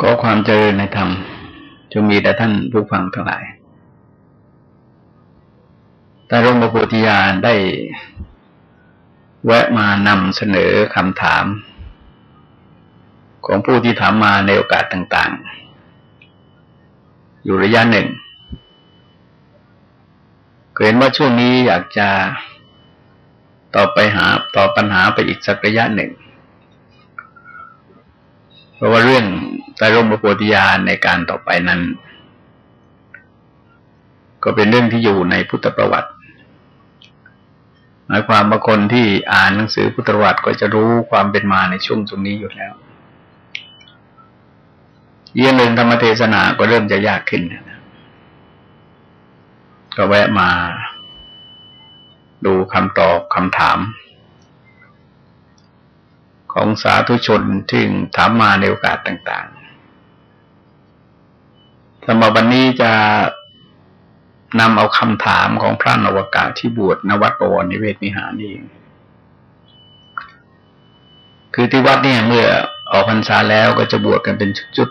ก็ความเจริญในธรรมจงมีแต่ท่านผู้ฟังทั้งหลาย แต่หลวงปู่พุทธิยานได้แวะมานำเสนอคำถาม ของผู้ที่ถามมาในโอกาสต่างๆ อยู่ระยะหนึ่งเห็นว่าช่วงนี้อยากจะต่อไปหาต่อปัญหาไปอีกสักระยะหนึ่ง เพราะว่าเรื่องไตรรงปโพธิญาณในการต่อไปนั้น ก็เป็นเรื่องที่อยู่ในพุทธประวัติหมายความว่าคนที่อ่านหนังสือพุทธประวัติก็จะรู้ความเป็นมาในช่วงตรงนี้อยู่แล้วเยี่ยงหนึ่งธรรมเทศนาก็เริ่มจะยากขึ้นนะก็แวะมาดูคำตอบคำถาม ของสาธุชนที่ถามมาในโอกาสต่างๆสำหรับวันนี้จะนำเอาคำถามของพระนวกาที่บวชนวัดปวรนิเวศมิหารนี่คือที่วัดเนี่ยเมื่อออกพรรษาแล้วก็จะบวชกันเป็นชุด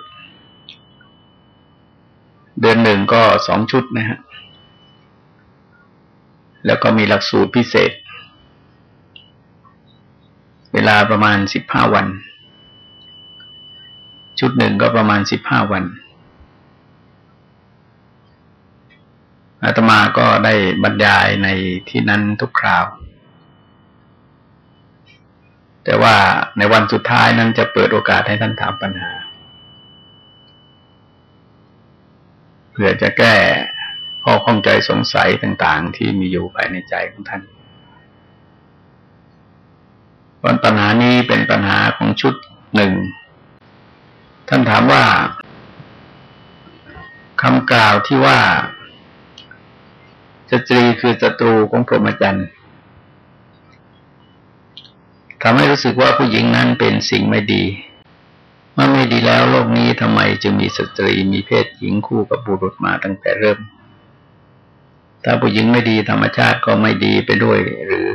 ๆ เดือนหนึ่งก็สองชุดนะฮะ แล้วก็มีหลักสูตรพิเศษ เวลาประมาณสิบห้าวัน ชุดหนึ่งก็ประมาณสิบห้าวันอาตมาก็ได้บรรยายในที่นั้นทุกคราว แต่ว่าในวันสุดท้ายนั้นจะเปิดโอกาสให้ท่านถามปัญหา เพื่อจะแก้ข้อข้องใจสงสัยต่างๆ ที่มีอยู่ภายในใจของท่าน ปัญหานี้เป็นปัญหาของชุดหนึ่ง ท่านถามว่าคำกล่าวที่ว่าสตรีคือศัตรูของพรหมจรรย์ทำให้รู้สึกว่าผู้หญิงนั้นเป็นสิ่งไม่ดีเมื่อไม่ดีแล้วโลกนี้ทำไมจึงมีสตรีมีเพศหญิงคู่กับบุรุษมาตั้งแต่เริ่ม ถ้าผู้หญิงไม่ดีธรรมชาติก็ไม่ดีไปด้วยหรือ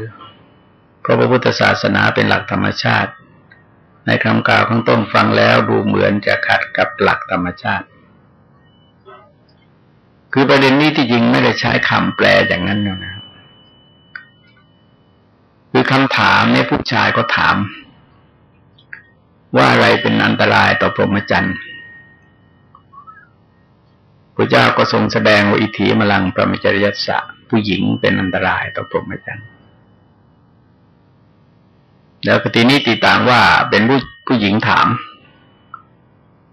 เพราะพระพุทธศาสนาเป็นหลักธรรมชาติ ในคำกล่าวข้างต้นฟังแล้วดูเหมือนจะขัดกับหลักธรรมชาติ คือประเด็นนี้ที่จริงไม่ได้ใช้คำแปลอย่างนั้นนะคือคำถามเนี่ยผู้ชายก็ถาม ว่าอะไรเป็นอันตรายต่อพรหมจรรย์พระเจ้าก็ทรงแสดงว่าอิทธิมลังประมจริยสะผู้หญิงเป็นอันตรายต่อพรหมจรรย์ แล้วปฏินิติต่างว่าเป็นผู้ผู้หญิงถาม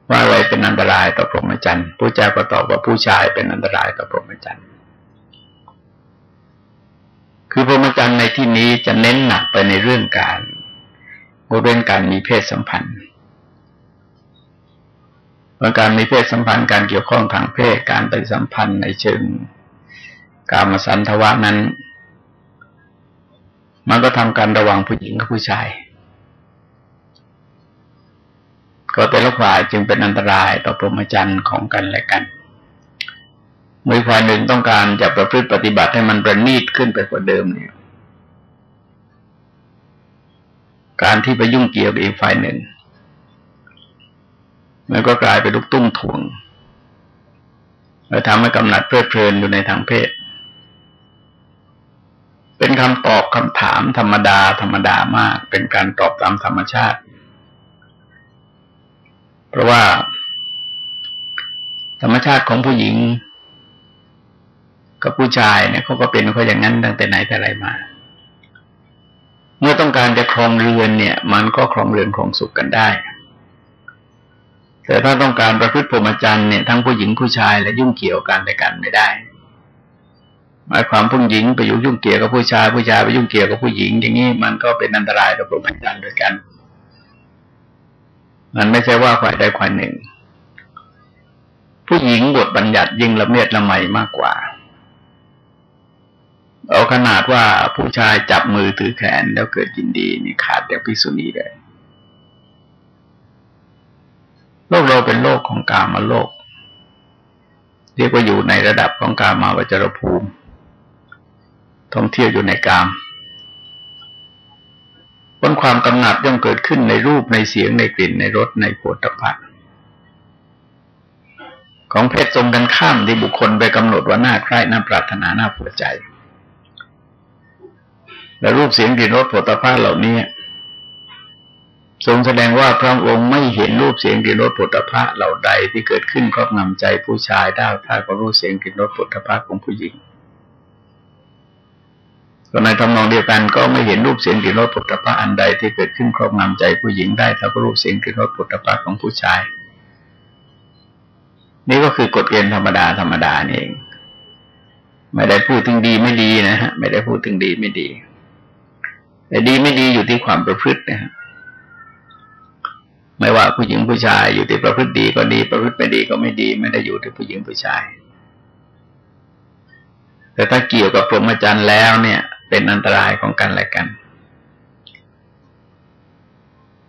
ว่าอะไรเป็นอันตรายต่อพรหมจรรย์พระเจ้าก็ตอบว่าผู้ชายเป็นอันตรายต่อพรหมจรรย์คือพรหมจรรย์ในที่นี้จะเน้นหนักไปในเรื่องการงดเว้นการมีเพศสัมพันธ์ว่าการมีเพศสัมพันธ์การเกี่ยวข้องทางเพศการไปสัมพันธ์ในเชิงกามสันทวะนั้น มันก็ทำการระวังผู้หญิงกับผู้ชาย ก็แต่ละฝ่ายจึงเป็นอันตรายต่อพรหมจรรย์ของกันและกันมือฝ่ายหนึ่งต้องการจะประพฤติปฏิบัติให้มันประณีตขึ้นไปกว่าเดิมเนี่ย การที่ไปยุ่งเกี่ยวกับอีกฝ่ายหนึ่ง มันก็กลายเป็นลูกตุ้มถ่วงแล้วทำให้กำหนัดเพลิดเพลินอยู่ในทางเพศ คำตอบคำถามธรรมดา ธรรมดามาก เป็นการตอบตามธรรมชาติ เพราะว่า ธรรมชาติของผู้หญิง กับผู้ชายเนี่ยเขาก็เป็นเขาอย่างนั้นตั้งแต่ไหนแต่ไรมา เมื่อต้องการจะครองเรือนเนี่ย มันก็ครองเรือนครองสุขกันได้ แต่ถ้าต้องการประพฤติพรหมจรรย์เนี่ยทั้งผู้หญิงผู้ชายและยุ่งเกี่ยวกันแต่กันไม่ได้ หมายความผู้หญิงไปยุ่งเกี่ยวกับผู้ชายผู้ชายไปยุ่งเกี่ยวกับผู้หญิง อย่างนี้มันก็เป็นอันตรายต่อพรหมจรรย์ด้วยกัน มันไม่ใช่ว่าฝ่ายใดฝ่ายหนึ่ง ผู้หญิงบทบัญญัติยิ่งละเมียดละไมมากกว่าเอาขนาดว่าผู้ชายจับมือถือแขนแล้วเกิดยินดีนี่ขาดแต่พิสุนีเลยโลกเราเป็นโลกของกามาโลก เรียกว่าอยู่ในระดับของกามาวจรภูมิ ท่องเที่ยวอยู่ในกามผลความกำหนัดย่อมเกิดขึ้นในรูปในเสียงในกลิ่นในรสในโผฏฐัพพะของเพศตรงกันข้ามที่บุคคลไปกำหนดว่าน่าใคร่น่าปรารถนาน่าพอใจ และรูปเสียงกลิ่นรสผลิตภัณฑ์เหล่านี้ทรงแสดงว่าพระองค์ไม่เห็นรูปเสียงกลิ่นรสผลิตภัณฑ์เหล่าใดที่เกิดขึ้นครอบงำใจผู้ชายได้ถ้าก็รูปเสียงกลิ่นรสผลิตภัณฑ์ของผู้หญิง ก็ในทำนองเดียวกันก็ไม่เห็นรูปเสียงกลิ่นรสผลิตภัณฑ์อันใดที่เกิดขึ้นครอบงำใจผู้หญิงได้ถ้าก็รูปเสียงกลิ่นรสผลิตภัณฑ์ของผู้ชาย นี่ก็คือกฎเกณฑ์ธรรมดาธรรมดานี่เองไม่ได้พูดถึงดีไม่ดีนะฮะไม่ได้พูดถึงดีไม่ดีแต่ดีไม่ดีอยู่ที่ความประพฤตินะฮะไม่ว่าผู้หญิงผู้ชายอยู่ที่ประพฤติดีก็ดี ประพฤติไม่ดีก็ไม่ดี ไม่ได้อยู่ที่ผู้หญิงผู้ชายแต่ถ้าเกี่ยวกับพรหมจรรย์แล้วเนี่ย เป็นอันตรายของกันและกัน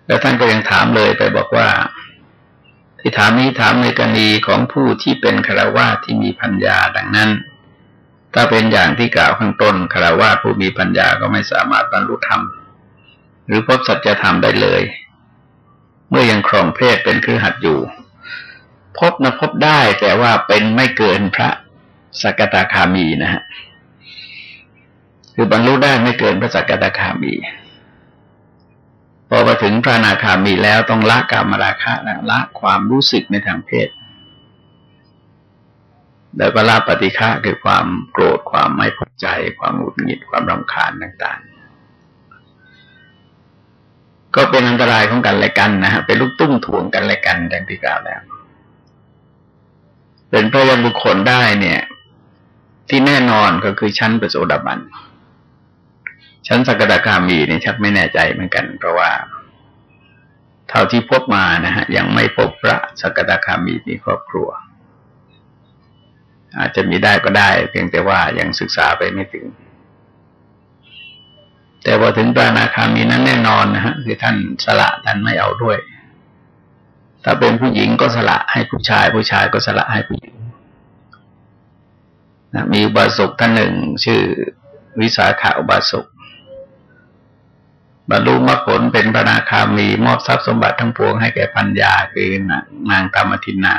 แล้วท่านก็ยังถามเลยไปบอกว่า ที่ถามนี้ถามในกรณีของผู้ที่เป็นคารวะที่มีปัญญาดังนั้น ถ้าเป็นอย่างที่กล่าวข้างต้นคารวะผู้มีปัญญาก็ไม่สามารถบรรลุธรรม หรือพบสัจธรรมได้เลย เมื่อยังครองเพศเป็นคือหัดอยู่ พบนะพบได้แต่ว่าเป็นไม่เกินพระสกตาคามีนะฮะ คือบรรลุได้ไม่เกินพระสกตาคามี พอมาถึงพระนาคามีแล้วต้องละกามราคะนะละความรู้สึกในทางเพศแล้วก็ละปฏิฆะคือความโกรธความไม่พอใจ ความหงุดหงิดความรำคาญต่างๆ ก็เป็นอันตรายของกันและกันนะฮะเป็นลูกตุ้มถ่วงกันและกันดังที่กล่าวแล้ว เป็นพระยนบุคคลได้เนี่ย ที่แน่นอนก็คือชั้นประโสดาบัน ชั้นสกดาคามีเนี่ยชักไม่แน่ใจเหมือนกัน เพราะว่า เท่าที่พบมานะฮะยังไม่พบพระสกดาคามีมีครอบครัว อาจจะมีได้ก็ได้ เพียงแต่ว่ายังศึกษาไปไม่ถึง แต่พอถึงพระนาคามีนั้นแน่นอนนะฮะคือท่านสละท่านไม่เอาด้วย ถ้าเป็นผู้หญิงก็สละให้ผู้ชาย ผู้ชายก็สละให้ผู้หญิงนะมีบาสกท่านหนึ่ง ชื่อวิสาขาอุบาสก บรรลุมรรคผลเป็นพระนาคามีมอบทรัพย์สมบัติทั้งปวงให้แก่ปัญญาคือนางธรรมทินา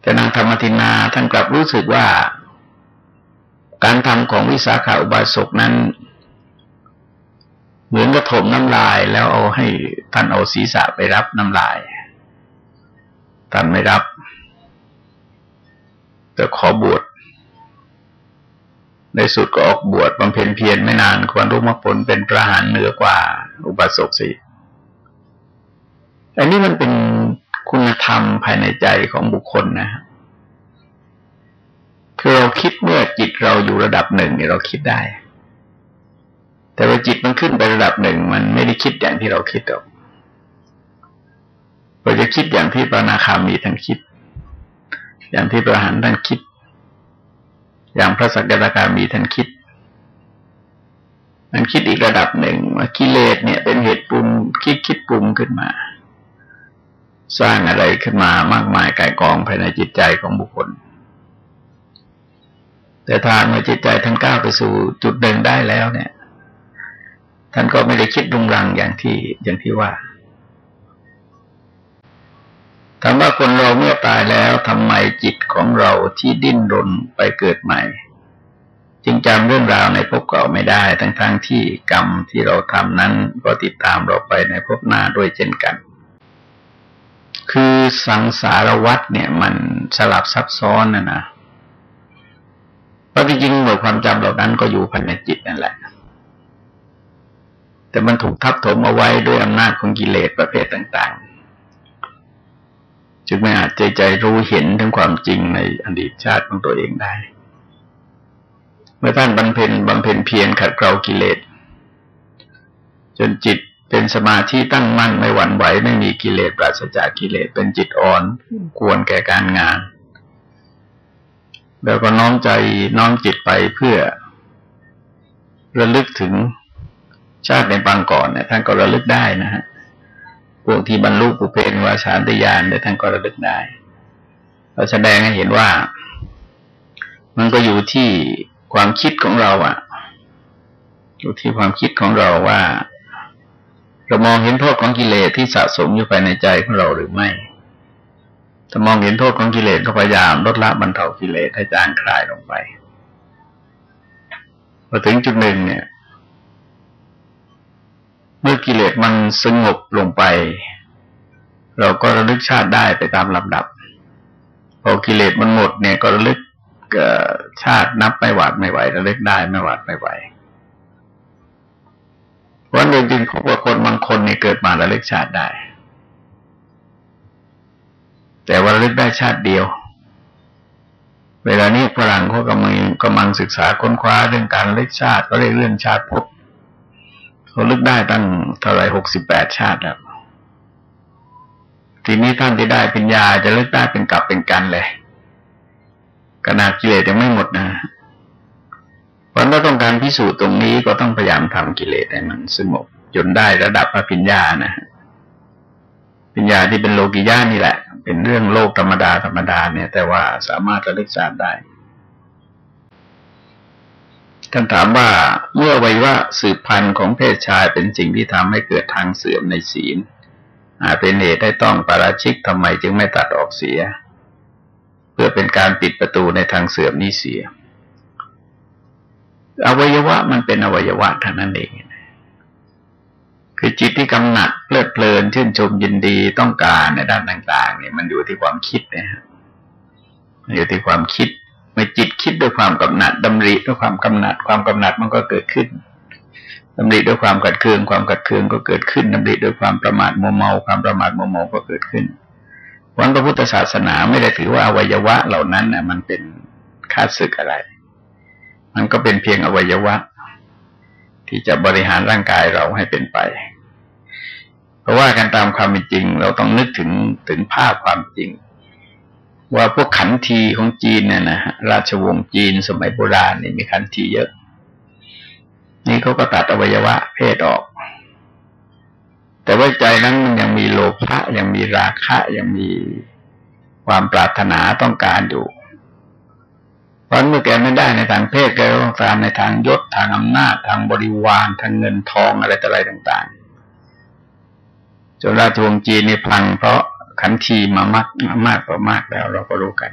แต่นางธรรมทินาท่านกลับรู้สึกว่า การทำของวิสาขาอุบาสกนั้น เหมือนกระถมน้ำลายแล้วเอาให้ท่านเอาศีรษะไปรับน้ำลายท่านไม่รับ แต่ขอบวช ในสุดก็ออกบวชบำเพ็ญเพียรไม่นานควรรู้มรรคผลเป็นประหารเหนือกว่า อุบาสกสี่อันนี้มันเป็นคุณธรรมภายในใจของบุคคลนะคือเราคิดเมื่อจิตเราอยู่ระดับหนึ่งเนี่ยเราคิดได้ แต่ว่าจิตมันขึ้นไประดับหนึ่งมันไม่ได้คิดอย่างที่เราคิดหรอกเราจะคิดอย่างที่ปานาคามีท่านคิด อย่างที่ประหารท่านคิด อย่างพระสักยะคามีท่านคิดมันคิดอีกระดับหนึ่งว่ากิเลสเนี่ยเป็นเหตุปรุงคิดคิดปรุงขึ้นมา สร้างอะไรขึ้นมามากมายกายกองภายในจิตใจของบุคคล แต่ทางเมื่อจิตใจท่านก้าวไปสู่จุดเดินได้แล้วเนี่ย ท่านก็ไม่ได้คิดรุงรังอย่างที่อย่างที่ว่า ถามว่าคนเราเมื่อตายแล้วทำไมจิตของเราที่ดิ้นรนไปเกิดใหม่ จึงจำเรื่องราวในภพเก่าไม่ได้ ทั้งๆทที่กรรมที่เราทำนั้นก็ติดตามเราไปในภพหน้าด้วยเช่นกัน คือสังสารวัฏเนี่ยมันสลับซับซ้อนนะนะเพราะจริงๆหน่วยความจำเหล่านั้นก็อยู่ภายในจิตนั่นแหละ แต่มันถูกทับถมเอาไว้ด้วยอำนาจของกิเลสประเภทต่าง ๆ จึงไม่อาจใจใจรู้เห็นถึงความจริงในอดีตชาติของตัวเองได้ เมื่อท่านบำเพ็ญบำเพ็ญเพียรขัดเกลากิเลส จนจิตเป็นสมาธิตั้งมั่นไม่หวั่นไหวไม่มีกิเลสปราศจากกิเลสเป็นจิตอ่อนควรแก่การงาน แล้วก็น้อมใจน้อมจิตไปเพื่อ ระลึกถึงชาติในบางก่อนเนี่ยท่านก็ระลึกได้นะฮะ วกที่บรรลุปุเพนวาสานตยานเนี่ท่านก็ระลึกได้เราแสดงให้เห็นว่า มันก็อยู่ที่ความคิดของเราอะ่ะอยู่ที่ความคิดของเราว่าเรามองเห็นโทษของกิเลสที่สะสมอยู่ภายในใจของเราหรือไม่ ถ้ามองเห็นโทษของกิเลสก็พยายามลดละบรรเทากิเลสให้จางคลายลงไป พอถึงจุดหนึ่งเนี่ย เมื่อกิเลสมันสงบลงไป เราก็ระลึกชาติได้ไปตามลำดับ พอกิเลสมันหมดเนี่ยก็ระลึกชาตินับไม่หวาดไม่ไหวระลึกได้ไม่หวาดไม่ไหวเพราะจริงๆของคนบางคนเนี่ยเกิดมาระลึกชาติได้ แต่ว่าระลึกได้ชาติเดียว เวลานี้ฝรั่งเขากำลังกำลังศึกษาค้นคว้าเรื่องการเลึกชาติก็เรียกเรื่องชาติภพ เขาลึกได้ตั้งเท่าไรหกสิบแปดชาติแล้วทีนี้ท่านที่ได้ปัญญาจะเลิกได้เป็นกลับเป็นกันเลยขนาดกิเลสยังไม่หมดนะเพราะถ้าต้องการพิสูจน์ตรงนี้ก็ต้องพยายามทำกิเลสให้มันสงบจนได้ระดับพระปัญญานะปัญญาที่เป็นโลกิยานี่แหละ เป็นเรื่องโลกธรรมดาธรรมดาเนี่ย แต่ว่าสามารถระลึกทราบได้ ท่านถามว่าเมื่อวัยวะสืบพันธุ์ของเพศชายเป็นสิ่งที่ทำให้เกิดทางเสื่อมในศีลอาจเป็นเหตุให้ต้องปาราชิกทำไมจึงไม่ตัดออกเสีย เพื่อเป็นการปิดประตูในทางเสื่อมนี้เสีย อวัยวะมันเป็นอวัยวะเท่านั้นเองคือจิตที่กำหนัดเพลิดเพลินชื่นชมยินดีต้องการในด้านต่าง ๆ เนี่ยมันอยู่ที่ความคิดนะฮะอยู่ที่ความคิด มื่อจิตคิดด้วยความกำหนัดดำริด้วยความกำหนัด ความกำหนัดมันก็เกิดขึ้นดำริด้วยความกัดเคือง ความกัดเคืองก็เกิดขึ้นดำริด้วยความประมาทโมเมา ความประมาทโมเมาก็เกิดขึ้นวันพระพุทธศาสนาไม่ได้ถือว่าอวัยวะเหล่านั้นน่ะ มันเป็นค่าศึกอะไร มันก็เป็นเพียงอวัยวะ ที่จะบริหารร่างกายเราให้เป็นไป เพราะว่าการตามความเป็นจริง เราต้องนึกถึงถึงภาพความจริง ว่าพวกขันทีของจีนเนี่ยนะราชวงศ์จีนสมัยโบราณนี่มีขันทีเยอะ นี่เขาก็ตัดอวัยวะเพศออก แต่ว่าใจนั้นมันยังมีโลภะยังมีราคะยังมีความปรารถนาต้องการอยู่เพราะเมื่อแกไม่ได้ในทางเพศแกต้องการในทางยศทางอำนาจทางบริวารทางเงินทองอะไรต่ออะไรต่าง ๆ จนราชวงศ์จีนนี่พังเพราะ ขันทีมามากมากกว่ามากแล้ว เราก็รู้กัน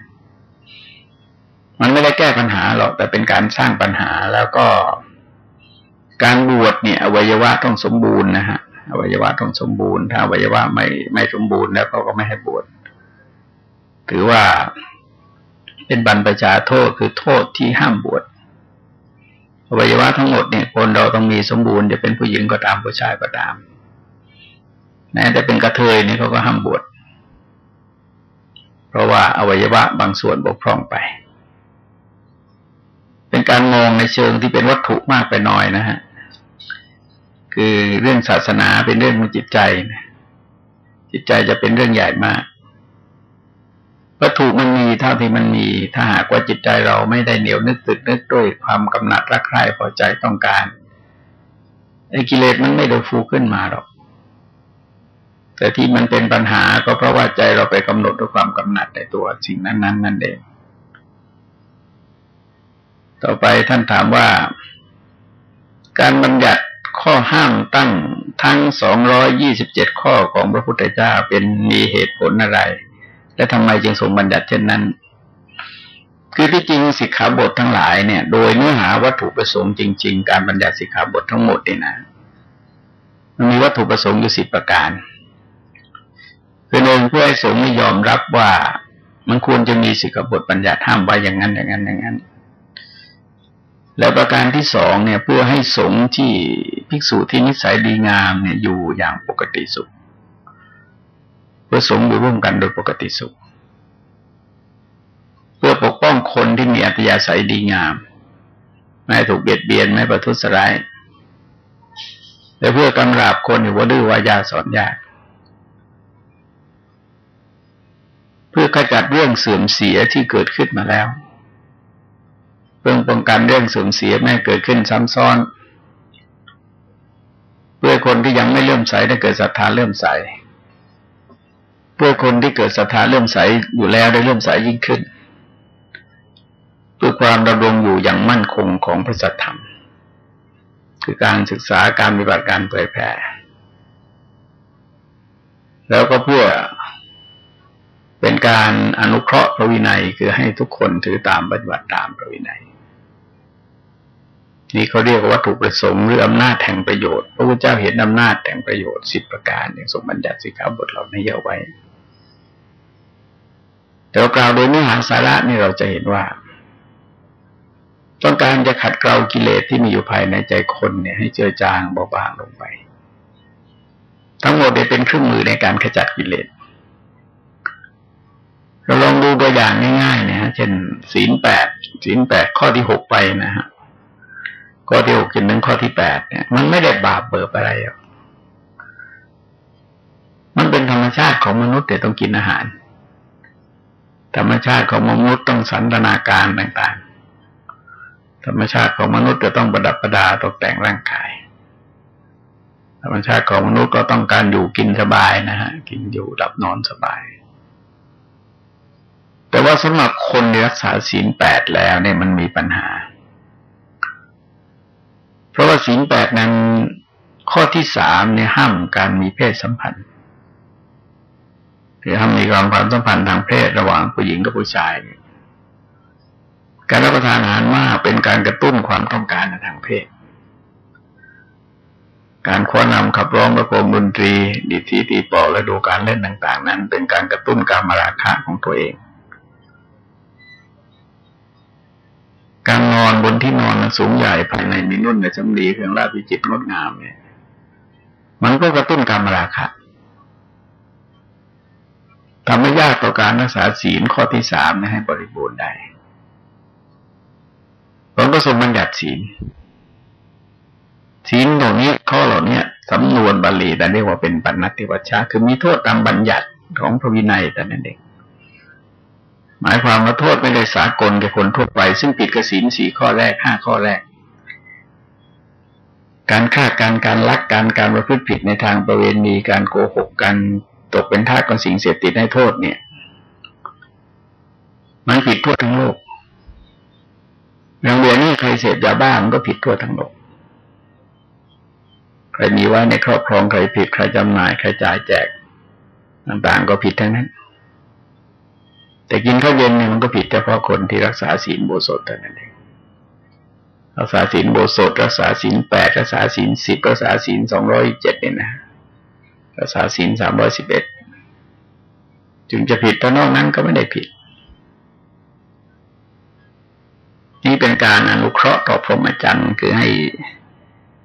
มันไม่ได้แก้ปัญหาหรอกแต่เป็นการสร้างปัญหาแล้วก็การบวชเนี่ย อวัยวะต้องสมบูรณ์นะฮะอวัยวะต้องสมบูรณ์ ถ้าอวัยวะไม่ไม่สมบูรณ์แล้วเขาก็ไม่ให้บวชถือว่าเป็นบรรพชาโทษคือโทษที่ห้ามบวชอวัยวะทั้งหมดเนี่ยคนเราต้องมีสมบูรณ์จะเป็นผู้หญิงก็ตามผู้ชายก็ตามแม้แต่เป็นกระเทยเนี่ยเขาก็ห้ามบวช ราะว่าอวัยวะบางส่วนบกพร่องไป เป็นการมองในเชิงที่เป็นวัตถุมากไปหน่อยนะฮะ คือเรื่องศาสนาเป็นเรื่องของจิตใจนะจิตใจจะเป็นเรื่องใหญ่มาก วัตถุมันมีเท่าที่มันมี ถ้าหากว่าจิตใจเราไม่ได้เหนียวนึกตึกนึกด้วยความกำหนัดรักใคร่พอใจต้องการไอ้กิเลสมันไม่ได้ฟูขึ้นมาหรอก แต่ที่มันเป็นปัญหาก็เพราะว่าใจเราไปกำหนดด้วยความกำหนัดในตัวสิ่งนั้นนั้นนั่นเอง ต่อไปท่านถามว่า การบัญญัติข้อห้ามตั้งทั้งสองร้อยยี่สิบเจ็ดข้อของพระพุทธเจ้าเป็นมีเหตุผลอะไร และทำไมจึงทรงบัญญัติเช่นนั้น คือที่จริงสิกขาบททั้งหลายเนี่ย โดยเนื้อหาวัตถุประสงค์จริง ๆ การบัญญัติสิกขาบททั้งหมดนี่นะมันมีวัตถุประสงค์อยู่สิบประการ คือหนึ่งเพื่อให้สงฆ์ยอมรับว่ามันควรจะมีสิกบทบัญญัติห้ามไว้อย่างนั้นอย่างนั้นอย่างนั้น แล้วประการที่สองเนี่ย เพื่อให้สงฆ์ที่ภิกษุที่นิสัยดีงามเนี่ยอยู่อย่างปกติสุขเพื่อสงฆ์อยู่ร่วมกันโดยปกติสุข เพื่อปกป้องคนที่มีอัตยาศัยดีงาม ไม่ถูกเบียดเบียนไม่ประทุษร้ายและเพื่อกำราบคนอยู่ว่าดื้อวายาสอนยาก พื่อขจัดเรื่องเสื่อมเสียที่เกิดขึ้นมาแล้ว เพื่อป้องกันเรื่องเสูญเสียไม่เกิดขึ้นซ้ำซ้อน เพื่อคนที่ยังไม่เลื่อมใสได้เกิดศรัทธาเลื่อมใส เพื่อคนที่เกิดศรัทธาเลื่อมใสอยู่แล้วได้เลื่อมใสยิ่งขึ้น เพื่อความดำรงอยู่อย่างมั่นคงของพระสัทธรรม คือการศึกษาการปฏิบัติการเผยแผ่แล้วก็เพื่อ เป็นการอนุเคราะห์พระวินัยคือให้ทุกคนถือตามปฏิบัติตามพระวินัย นี่เขาเรียกว่าวัตถุประสงค์หรืออำนาจแห่งประโยชน์พระพุทธเจ้าเห็นอำนาจแห่งประโยชน์สิบประการอย่างสมบัญญัติสิกขาบทเหล่านี้เอาไว้ แต่กล่าวโดยเนื้อหาสาระนี่เราจะเห็นว่า ต้องการจะขัดเกลากิเลสที่มีอยู่ภายในใจคนเนี่ย ให้เจือจางเบาบางลงไป ทั้งหมดเป็นเครื่องมือในการขจัดกิเลส เราลองดูตัวอย่างง่ายๆนะฮะ เช่นศีลแปดศีลแปดข้อที่หกไปนะฮะ ข้อที่หกจนถึงข้อที่แปดเนี่ย มันไม่ได้บาปเบิบอะไรหรอกมันเป็นธรรมชาติของมนุษย์แต่ต้องกินอาหาร ธรรมชาติของมนุษย์ต้องสันตนาการต่างๆ ธรรมชาติของมนุษย์จะต้องประดับประดาตกแต่งร่างกาย ธรรมชาติของมนุษย์ก็ต้องการอยู่กินสบายนะฮะ กินอยู่หลับนอนสบาย แต่ว่าสำหรับคนที่รักษาศีลแปดแล้วเนี่ยมันมีปัญหา เพราะว่าศีลแปดนั้นข้อที่สามเนี่ยห้ามการมีเพศสัมพันธ์คือห้ามมีความความสัมพันธ์ทางเพศระหว่างผู้หญิงกับผู้ชาย การรับประทานอาหารมากเป็นการกระตุ้นความต้องการทางเพศ การคว้านำขับร้องประโคมดนตรี ดิทีตีปอและดูการเล่นต่าง ๆ นั้น เป็นการกระตุ้นการมาราคะของตัวเอง การนอนบนที่นอนสูงใหญ่ภายในมีนุ่นในจำรีเครื่องราชวิจิตรงดงามเนี่ย มันก็กระตุ้นการมราคะทำให้ยากต่อการรักษาศีลข้อที่สามให้บริบูรณ์ได้ผลก็ทรงบัญญัติศีลศีลตรงนี้ข้อเหล่านี้สำนวนบาลีแต่เรียกว่าเป็นปัญญติวัชชาคือมีโทษตามบัญญัติของพระวินัยแต่นั้นเอง หมายความว่าโทษไม่ได้สากลแก่คนทั่วไป ซึ่งผิดกสินสี่ข้อแรกห้าข้อแรก การฆ่าการการลักการการประพฤติผิดในทางประเวณีการโกหกการตกเป็นทาสของสิ่งเสพติดให้โทษเนี่ย มันผิดทั่วทั้งโลกอย่างเวียนี่ใครเสพยาบ้ามันก็ผิดทั่วทั้งโลกใครมีไว้ในครอบครองใครผิดใครจำหน่ายใครจ่ายแจก ต่างๆก็ผิดทั้งนั้น แต่กินข้าวเย็นเนี่ยมันก็ผิดเฉพาะคนที่รักษาศีลโบสถเท่านั้นเองรักษาศีลโบสถรักษาศีลแปดรักษาศีลสิบรักษาศีลสองร้อยเจ็ดเนี่ยนะรักษาศีลสามร้อยสิบเอ็ดจึงจะผิดถ้านอกนั้นก็ไม่ได้ผิด นี่เป็นการอนุเคราะห์ต่อพรหมจรรย์คือให้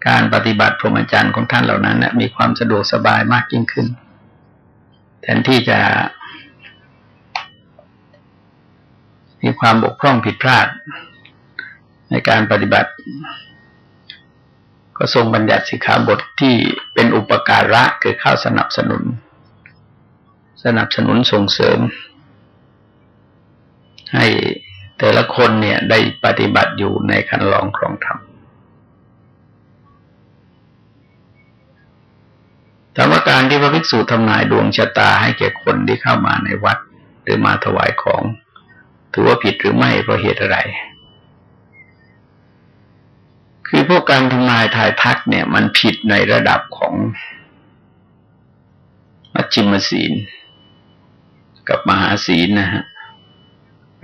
การปฏิบัติพรหมจรรย์ของท่านเหล่านั้นมีความสะดวกสบายมากยิ่งขึ้น แทนที่จะ มีความบกพร่องผิดพลาด ในการปฏิบัติ ก็ทรงบัญญัติสิกขาบทที่เป็นอุปการะคือข้าสนับสนุน สนับสนุนส่งเสริม ให้แต่ละคนเนี่ยได้ปฏิบัติอยู่ในคันลองครองธรรมธรรมการที่พระภิกษุทำนายดวงชะตาให้แก่คนที่เข้ามาในวัด หรือมาถวายของ ถือว่าผิดหรือไม่เพราะเหตุอะไร คือพวกการทำนายทายทักเนี่ย มันผิดในระดับของมัชชิมศีล กับมหาศีลนะฮะ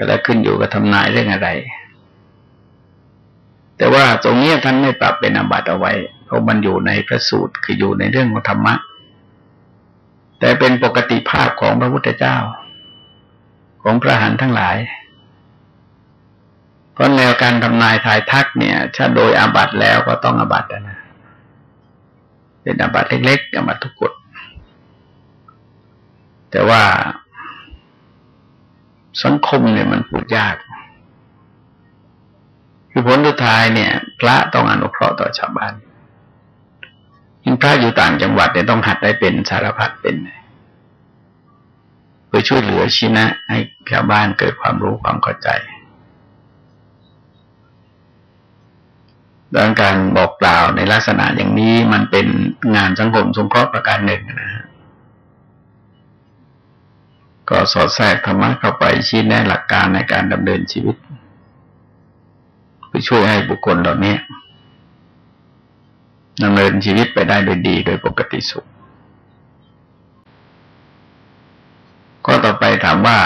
แล้วขึ้นอยู่กับทำนายเรื่องอะไร แต่ว่าตรงนี้ท่านไม่ปรับเป็นอาบัติเอาไว้ เพราะมันอยู่ในพระสูตรคืออยู่ในเรื่องของธรรมะ แต่เป็นปกติภาพของพระพุทธเจ้า ของพระหันทั้งหลายเพราะแนวการทำนายทายทักเนี่ยถ้าโดยอาบัตแล้วก็ต้องอาบัตนะเป็นอาบัตเล็กๆอาบัตทุกกฎแต่ว่าสังคมเนี่ยมันพูดยาก คือผลสุดท้ายเนี่ย พระต้องอนุเคราะห์ต่อชาวบ้านยิ่งพระอยู่ต่างจังหวัดเนี่ยต้องหัดได้เป็นสารพัดเป็นเพื่อช่วยเหลือชี้นะ ให้ชาวบ้านเกิดความรู้ความเข้าใจดังการบอกกล่าวในลักษณะอย่างนี้มันเป็นงานสังคมสงเคราะห์ประการหนึ่งนะฮะก็สอดแทรกธรรมะเข้าไปชี้แนะหลักการในการดำเนินชีวิตเพื่อช่วยให้บุคคลเหล่านี้ดำเนินชีวิตไปได้โดยดีโดยปกติสุข ก็ต่อไปถามว่า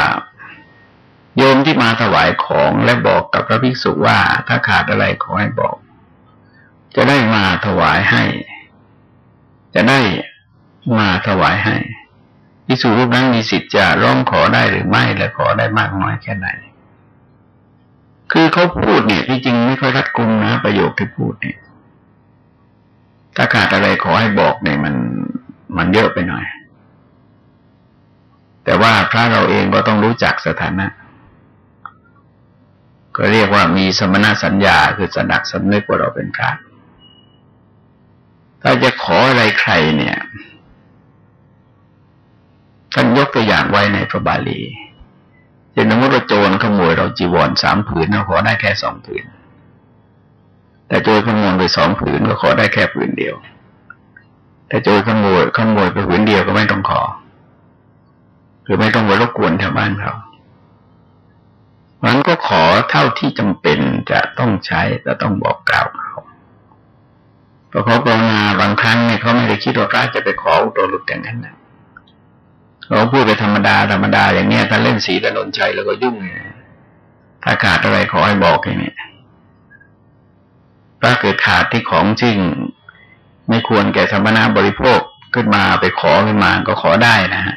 โยมที่มาถวายของและบอกกับพระภิกษุว่า ถ้าขาดอะไรขอให้บอก จะได้มาถวายให้ จะได้มาถวายให้ภิกษุรูปนั้นมีสิทธิ์จะร้องขอได้หรือไม่และขอได้มากน้อยแค่ไหน คือเขาพูดเนี่ยที่จริงไม่ค่อยรัดกุมนะ ประโยคที่พูดเนี่ยถ้าขาดอะไรขอให้บอกเนี่ยมัน มันเยอะไปหน่อย แต่ว่าพระเราเองก็ต้องรู้จักสถานะ ก็เรียกว่ามีสมณสัญญาคือสนักสำนึกว่าเราเป็นพระถ้าจะขออะไรใครเนี่ยท่านยกตัวอย่างไว้ในพระบาลีเช่นสมมติว่าโจรขโมยเราจีวรสามผืนเราขอได้แค่สองผืน แต่โจรขโมยไปสองผืนก็ขอได้แค่ผืนเดียว แต่โจรขโมยขโมยไปผืนเดียวก็ไม่ต้องขอ คือไม่ต้องไปรบกวนชาวบ้านเขามันก็ขอเท่าที่จำเป็นจะต้องใช้จะต้องบอกกล่าวเขาเพราะเขาภาวนาบางครั้งเนี่ยเขาไม่ได้คิดว่าพระจะไปขอตัวหลุดอย่างนั้นนะเราพูดไปธรรมดาธรรมดาอย่างเนี้ยถ้าเล่นสีถนนชัยแล้วก็ยุ่งถ้าขาดอะไรขอให้บอกอย่างนี้ถ้าเกิดขาดที่ของจริง ไม่ควรแก่ธรรมนาบริโภคขึ้นมาไปขอขึ้นมาก็ขอได้นะฮะ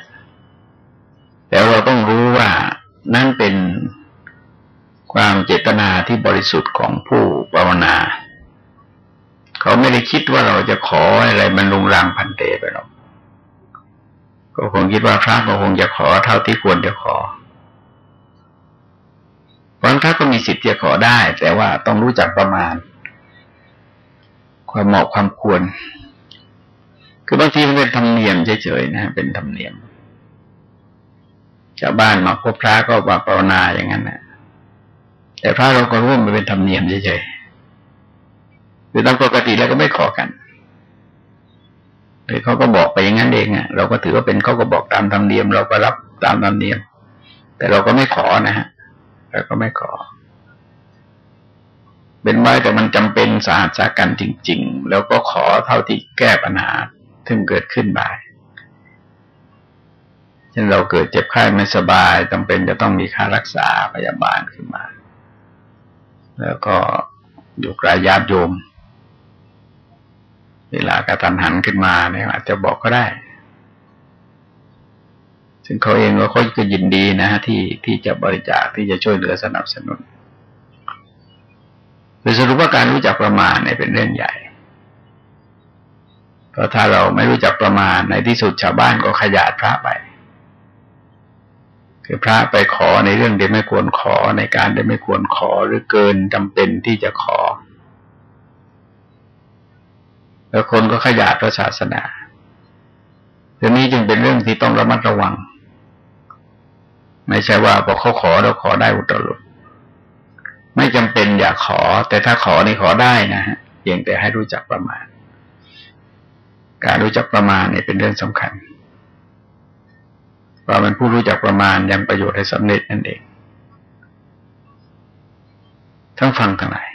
แต่เราต้องรู้ว่านั่นเป็นความเจตนาที่บริสุทธิ์ของผู้ภาวนา เขาไม่ได้คิดว่าเราจะขออะไรมันลุงรังพันเตไปหรอกก็คงคิดว่าพระก็คงจะขอเท่าที่ควรจะขอเพราะพระก็มีสิทธิ์จะขอได้ แต่ว่าต้องรู้จักประมาณ ความเหมาะความควร คือบางทีมันเป็นธรรมเนียมเฉยๆนะเป็นธรรมเนียม ชาวบ้านมาพบพระก็มาภาวนาอย่างนั้นนะแต่พระเราก็ร่วมไปเป็นธรรมเนียมเฉยๆคือตามปกติแล้วก็ไม่ขอกันคือเขาก็บอกไปอย่างนั้นเองอะเราก็ถือว่าเป็นเขาก็บอกตามธรรมเนียม เราก็รับตามธรรมเนียม แต่เราก็ไม่ขอนะฮะเราก็ไม่ขอ เป็นไว้แต่มันจำเป็นสาหัสกันจริง ๆ แล้วก็ขอเท่าที่แก้ปัญหาถึงเกิดขึ้นได้ เช่นเราเกิดเจ็บไข้ไม่สบายจำเป็นจะต้องมีค่ารักษาพยาบาลขึ้นมา แล้วก็อยู่กลายญาติโยม เวลากระตันหันขึ้นมาเนี่ยอาจจะบอกก็ได้ ซึ่งเขาเองก็เขาก็ยินดีนะฮะที่ที่จะบริจาคที่จะช่วยเหลือสนับสนุนโดยสรุปว่าการรู้จักประมาณเนี่ยเป็นเรื่องใหญ่ เพราะถ้าเราไม่รู้จักประมาณในที่สุดชาวบ้านก็ขยาดพระไป คือพระไปขอในเรื่องที่ไม่ควรขอในการที่ไม่ควรขอหรือเกินจำเป็นที่จะขอ แล้วคนก็ขยาดพระศาสนาเรื่องนี้จึงเป็นเรื่องที่ต้องระมัดระวัง ไม่ใช่ว่าพอเขาขอเราขอได้อุตรุไม่จำเป็นอยากขอ แต่ถ้าขอนี่ขอได้นะฮะเพียงแต่ให้รู้จักประมาณ การรู้จักประมาณเนี่ยเป็นเรื่องสำคัญ เพราเป็นผู้รู้จักประมาณยังประโยชน์ให้สำเร็จนั่นเอง ทั้งฟังทั้งหลาย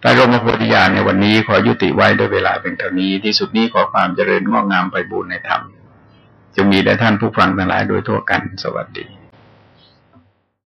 ใต้ร่มพระโพธิญาณในวันนี้ขอยุติไว้ด้วยเวลาเป็นเท่านี้ ที่สุดนี้ขอความเจริญงอกงามไปบูรณนธรรม จะมีแด่ท่านผู้ฟังทั้งหลายโดยทั่วกัน สวัสดี